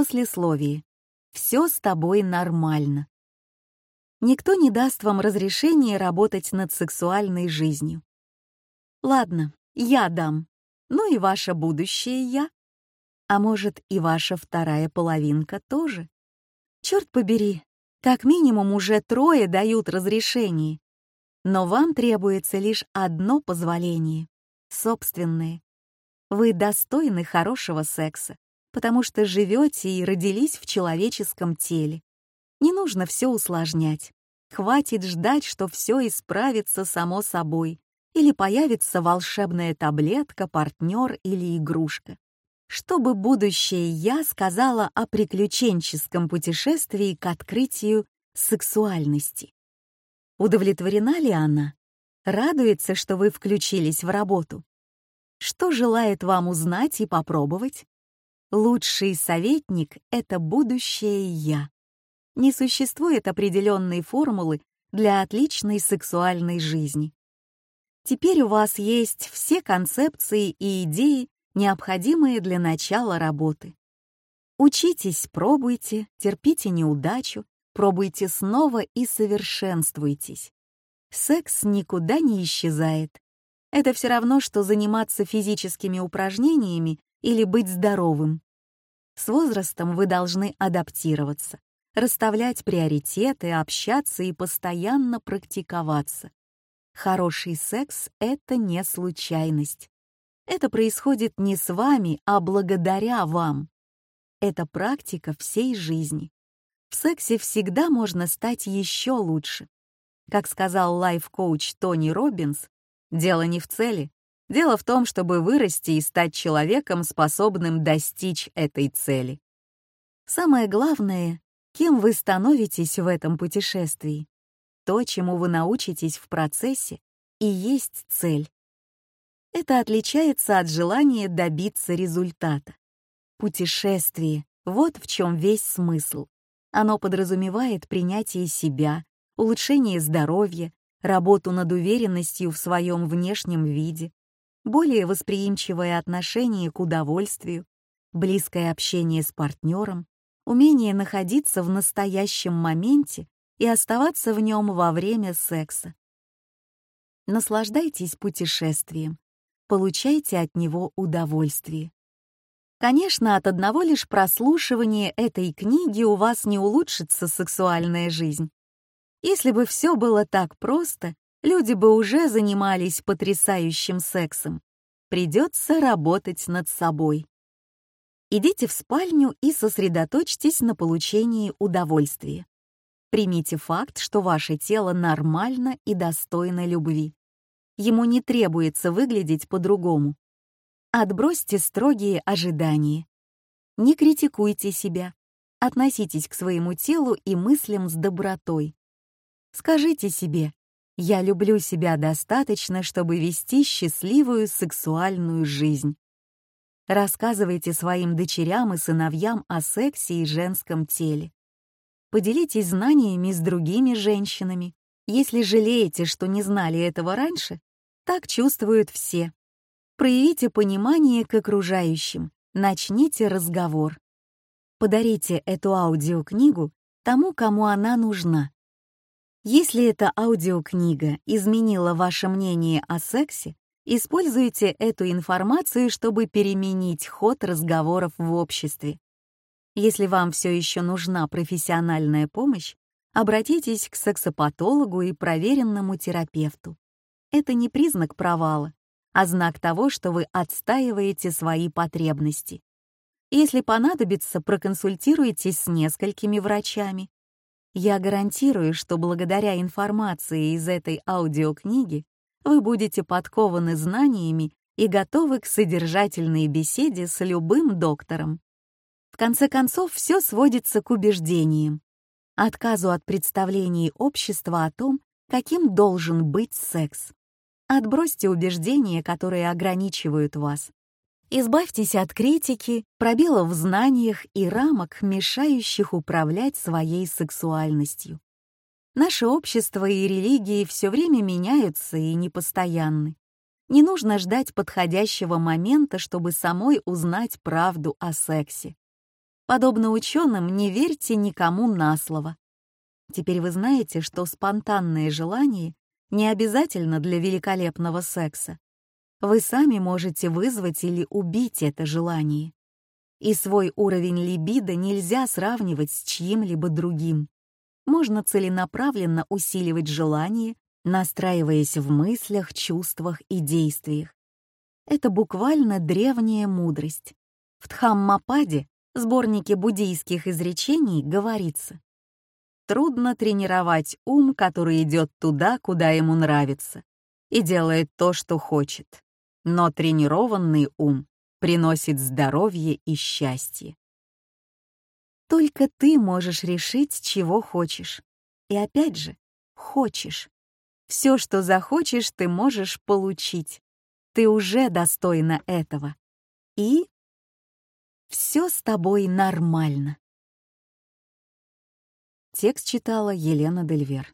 послесловии «Все с тобой нормально». Никто не даст вам разрешения работать над сексуальной жизнью. Ладно, я дам. Ну и ваше будущее я. А может, и ваша вторая половинка тоже. Черт побери, как минимум уже трое дают разрешение. Но вам требуется лишь одно позволение — собственное. Вы достойны хорошего секса, потому что живете и родились в человеческом теле. Не нужно все усложнять. Хватит ждать, что все исправится само собой или появится волшебная таблетка, партнер или игрушка. Чтобы будущее «я» сказала о приключенческом путешествии к открытию сексуальности. Удовлетворена ли она? Радуется, что вы включились в работу? Что желает вам узнать и попробовать? Лучший советник — это будущее «я». Не существует определенной формулы для отличной сексуальной жизни. Теперь у вас есть все концепции и идеи, необходимые для начала работы. Учитесь, пробуйте, терпите неудачу, пробуйте снова и совершенствуйтесь. Секс никуда не исчезает. Это все равно, что заниматься физическими упражнениями или быть здоровым. С возрастом вы должны адаптироваться, расставлять приоритеты, общаться и постоянно практиковаться. Хороший секс — это не случайность. Это происходит не с вами, а благодаря вам. Это практика всей жизни. В сексе всегда можно стать еще лучше. Как сказал лайф-коуч Тони Робинс, дело не в цели, Дело в том, чтобы вырасти и стать человеком, способным достичь этой цели. Самое главное, кем вы становитесь в этом путешествии. То, чему вы научитесь в процессе, и есть цель. Это отличается от желания добиться результата. Путешествие — вот в чем весь смысл. Оно подразумевает принятие себя, улучшение здоровья, работу над уверенностью в своем внешнем виде, более восприимчивое отношение к удовольствию, близкое общение с партнером, умение находиться в настоящем моменте и оставаться в нем во время секса. Наслаждайтесь путешествием, получайте от него удовольствие. Конечно, от одного лишь прослушивания этой книги у вас не улучшится сексуальная жизнь. Если бы все было так просто, Люди бы уже занимались потрясающим сексом. Придется работать над собой. Идите в спальню и сосредоточьтесь на получении удовольствия. Примите факт, что ваше тело нормально и достойно любви. Ему не требуется выглядеть по-другому. Отбросьте строгие ожидания. Не критикуйте себя. Относитесь к своему телу и мыслям с добротой. Скажите себе я люблю себя достаточно, чтобы вести счастливую сексуальную жизнь. Рассказывайте своим дочерям и сыновьям о сексе и женском теле. Поделитесь знаниями с другими женщинами. Если жалеете, что не знали этого раньше, так чувствуют все. Проявите понимание к окружающим, начните разговор. Подарите эту аудиокнигу тому, кому она нужна, если эта аудиокнига изменила ваше мнение о сексе, используйте эту информацию, чтобы переменить ход разговоров в обществе. Если вам все еще нужна профессиональная помощь, обратитесь к сексопатологу и проверенному терапевту. Это не признак провала, а знак того, что вы отстаиваете свои потребности. Если понадобится, проконсультируйтесь с несколькими врачами я гарантирую, что благодаря информации из этой аудиокниги вы будете подкованы знаниями и готовы к содержательной беседе с любым доктором. В конце концов, все сводится к убеждениям, отказу от представлений общества о том, каким должен быть секс. Отбросьте убеждения, которые ограничивают вас. Избавьтесь от критики, пробелов в знаниях и рамок, мешающих управлять своей сексуальностью. Наше общество и религии все время меняются и непостоянны. Не нужно ждать подходящего момента, чтобы самой узнать правду о сексе. Подобно ученым, не верьте никому на слово. Теперь вы знаете, что спонтанные желания не обязательно для великолепного секса вы сами можете вызвать или убить это желание. И свой уровень либидо нельзя сравнивать с чьим-либо другим. Можно целенаправленно усиливать желание, настраиваясь в мыслях, чувствах и действиях. Это буквально древняя мудрость. В Тхаммападе, сборнике буддийских изречений, говорится «Трудно тренировать ум, который идет туда, куда ему нравится, и делает то, что хочет» но тренированный ум приносит здоровье и счастье. Только ты можешь решить, чего хочешь. И опять же, хочешь. Все, что захочешь, ты можешь получить. Ты уже достойна этого. И все с тобой нормально. Текст читала Елена Дельвер.